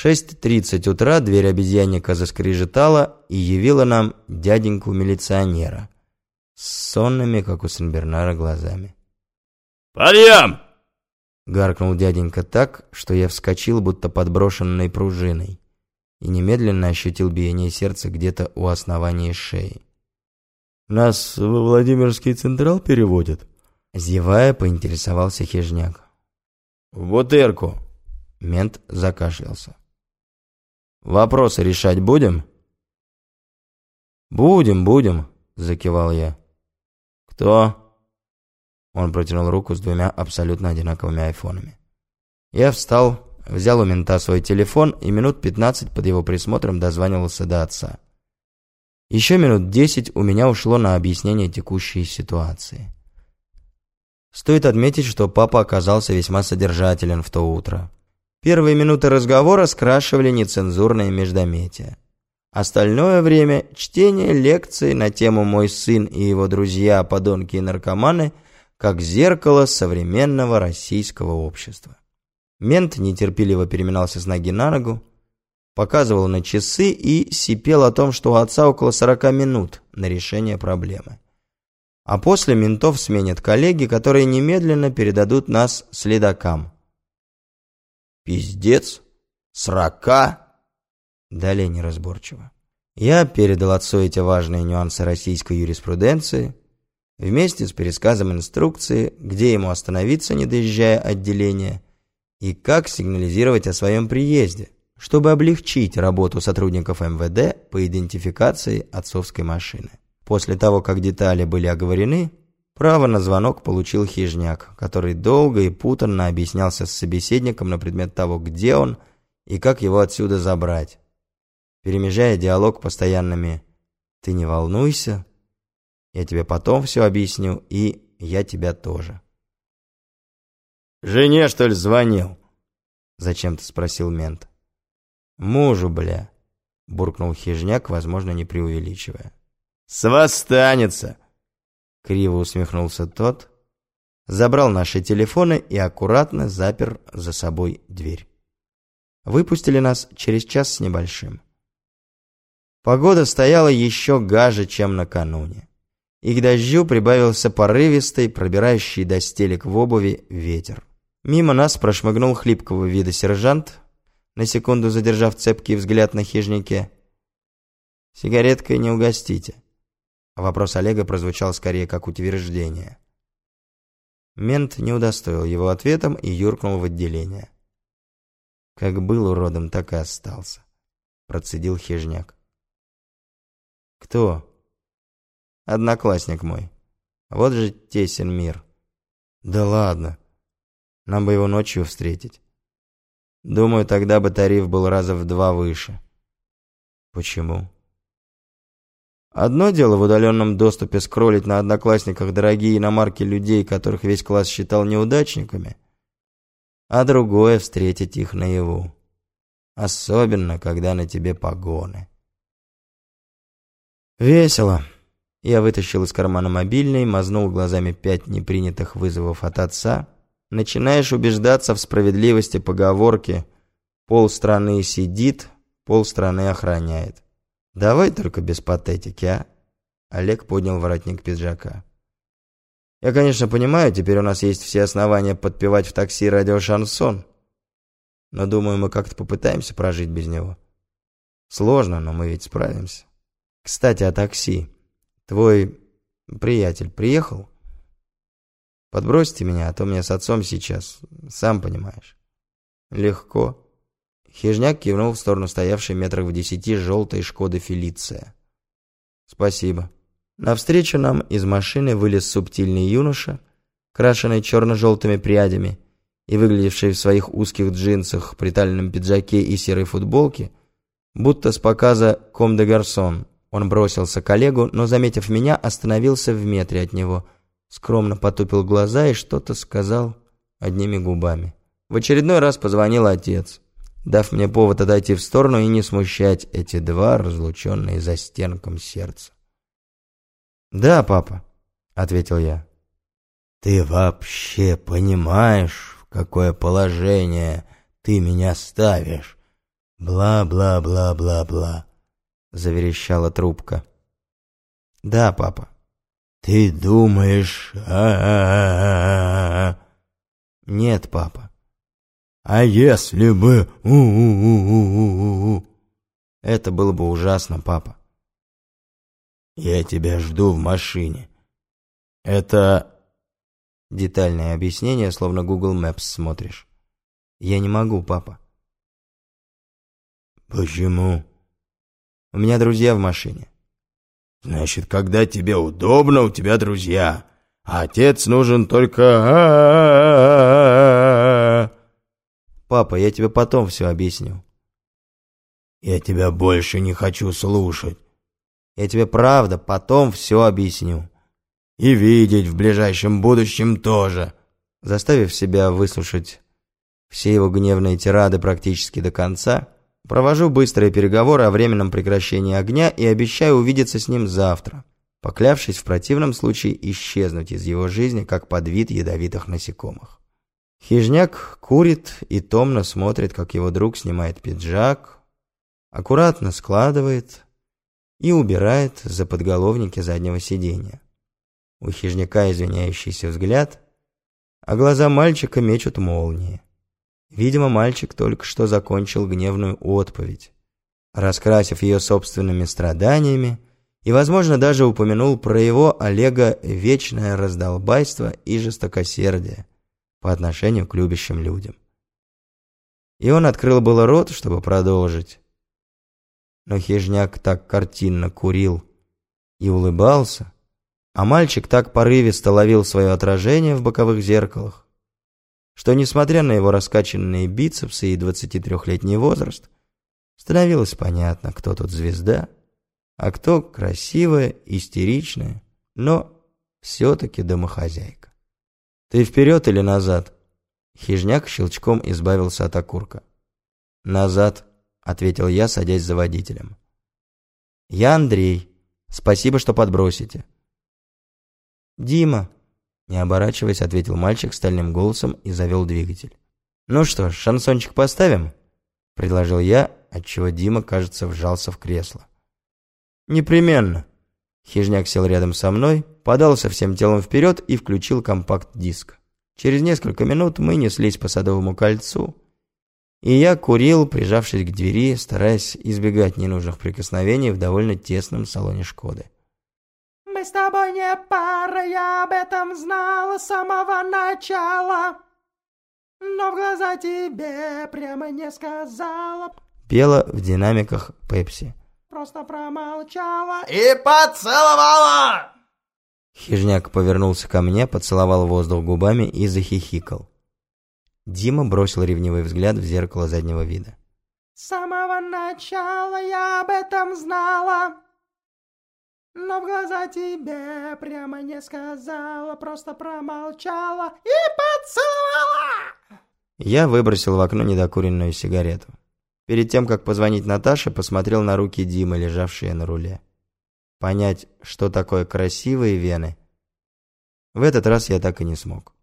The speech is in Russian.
В 6.30 утра дверь обезьянника заскрежетала и явила нам дяденьку-милиционера с сонными, как у Сенбернара, глазами. «Подъем!» — гаркнул дяденька так, что я вскочил, будто подброшенной пружиной, и немедленно ощутил биение сердца где-то у основания шеи. «Нас во Владимирский Централ переводят?» Зевая, поинтересовался хижняк. «В бутырку!» Мент закашлялся. «Вопросы решать будем?» «Будем, будем», — закивал я. «Кто?» Он протянул руку с двумя абсолютно одинаковыми айфонами. Я встал, взял у мента свой телефон и минут пятнадцать под его присмотром дозванивался до отца. Еще минут десять у меня ушло на объяснение текущей ситуации. Стоит отметить, что папа оказался весьма содержателен в то утро. Первые минуты разговора скрашивали нецензурные междометия. Остальное время – чтение лекций на тему «Мой сын и его друзья, подонки и наркоманы» как зеркало современного российского общества. Мент нетерпеливо переминался с ноги на ногу, показывал на часы и сипел о том, что у отца около 40 минут на решение проблемы. А после ментов сменят коллеги, которые немедленно передадут нас следакам. «Пиздец? Срока?» Далее неразборчиво. Я передал отцу эти важные нюансы российской юриспруденции, вместе с пересказом инструкции, где ему остановиться, не доезжая отделения, и как сигнализировать о своем приезде, чтобы облегчить работу сотрудников МВД по идентификации отцовской машины. После того, как детали были оговорены, право на звонок получил хижняк, который долго и путанно объяснялся с собеседником на предмет того, где он и как его отсюда забрать, перемежая диалог постоянными «ты не волнуйся», «я тебе потом все объясню» и «я тебя тоже». «Жене, что ли, звонил?» — зачем-то спросил мент. «Мужу, бля», — буркнул хижняк, возможно, не преувеличивая. «Свостанется!» Криво усмехнулся тот, забрал наши телефоны и аккуратно запер за собой дверь. Выпустили нас через час с небольшим. Погода стояла еще гаже, чем накануне. И к дождю прибавился порывистый, пробирающий до стелек в обуви ветер. Мимо нас прошмыгнул хлипкого вида сержант, на секунду задержав цепкий взгляд на хижнике. «Сигареткой не угостите». Вопрос Олега прозвучал скорее как утверждение. Мент не удостоил его ответом и юркнул в отделение. Как был уродом, так и остался. Процедил хижняк. Кто? Одноклассник мой. Вот же тесен мир. Да ладно. Нам бы его ночью встретить. Думаю, тогда бы тариф был раза в два выше. Почему? Одно дело в удаленном доступе скроллить на одноклассниках дорогие иномарки людей, которых весь класс считал неудачниками, а другое встретить их наяву. Особенно, когда на тебе погоны. Весело. Я вытащил из кармана мобильный, мазнул глазами пять непринятых вызовов от отца. Начинаешь убеждаться в справедливости поговорки «полстраны сидит, полстраны охраняет». Давай только без патетики, а? Олег поднял воротник пиджака. Я, конечно, понимаю, теперь у нас есть все основания подпевать в такси радиошансон. Но думаю, мы как-то попытаемся прожить без него. Сложно, но мы ведь справимся. Кстати, о такси. Твой приятель приехал? Подбросьте меня, а то мне с отцом сейчас, сам понимаешь. Легко. Хижняк кивнул в сторону стоявшей метрах в десяти желтой Шкоды Фелиция. «Спасибо». Навстречу нам из машины вылез субтильный юноша, крашеный черно-желтыми прядями и выглядевший в своих узких джинсах, приталенном пиджаке и серой футболке, будто с показа «Ком де Гарсон». Он бросился к Олегу, но, заметив меня, остановился в метре от него, скромно потупил глаза и что-то сказал одними губами. В очередной раз позвонил отец дав мне повод отойти в сторону и не смущать эти два разлученные за стенком сердца. «Да, папа», — ответил я. «Ты вообще понимаешь, в какое положение ты меня ставишь, Бла-бла-бла-бла-бла. Заверещала трубка. Да, папа. Ты думаешь... А-а-а-а-а. Нет, папа. А если бы... У-у-у-у-у-у. Это было бы ужасно, папа. Я тебя жду в машине. Это... Детальное объяснение, словно Google Maps смотришь. Я не могу, папа. Почему? У меня друзья в машине. Значит, когда тебе удобно, у тебя друзья. А отец нужен только... Папа, я тебе потом все объясню. Я тебя больше не хочу слушать. Я тебе правда потом все объясню. И видеть в ближайшем будущем тоже. Заставив себя выслушать все его гневные тирады практически до конца, провожу быстрые переговоры о временном прекращении огня и обещаю увидеться с ним завтра, поклявшись в противном случае исчезнуть из его жизни как под вид ядовитых насекомых. Хижняк курит и томно смотрит, как его друг снимает пиджак, аккуратно складывает и убирает за подголовники заднего сиденья. У хижняка извиняющийся взгляд, а глаза мальчика мечут молнии. Видимо, мальчик только что закончил гневную отповедь, раскрасив ее собственными страданиями и, возможно, даже упомянул про его Олега вечное раздолбайство и жестокосердие по отношению к любящим людям. И он открыл было рот, чтобы продолжить, но хижняк так картинно курил и улыбался, а мальчик так порывисто ловил свое отражение в боковых зеркалах, что, несмотря на его раскачанные бицепсы и 23-летний возраст, становилось понятно, кто тут звезда, а кто красивая, истеричная, но все-таки домохозяйка. «Ты вперед или назад?» Хижняк щелчком избавился от окурка. «Назад», — ответил я, садясь за водителем. «Я Андрей. Спасибо, что подбросите». «Дима», — не оборачиваясь, ответил мальчик стальным голосом и завел двигатель. «Ну что ж, шансончик поставим?» — предложил я, отчего Дима, кажется, вжался в кресло. «Непременно». Хижняк сел рядом со мной, подался всем телом вперед и включил компакт-диск. Через несколько минут мы неслись по Садовому кольцу, и я курил, прижавшись к двери, стараясь избегать ненужных прикосновений в довольно тесном салоне «Шкоды». «Мы с тобой не пара, я об этом знала с самого начала, но в глаза тебе прямо не сказала». Пела в динамиках Пепси. Просто промолчала и поцеловала. Хижняк повернулся ко мне, поцеловал воздух губами и захихикал. Дима бросил ревнивый взгляд в зеркало заднего вида. С самого начала я об этом знала, но в глаза тебе прямо не сказала, просто промолчала и поцеловала. Я выбросил в окно недокуренную сигарету. Перед тем, как позвонить Наташе, посмотрел на руки Димы, лежавшие на руле. Понять, что такое красивые вены, в этот раз я так и не смог.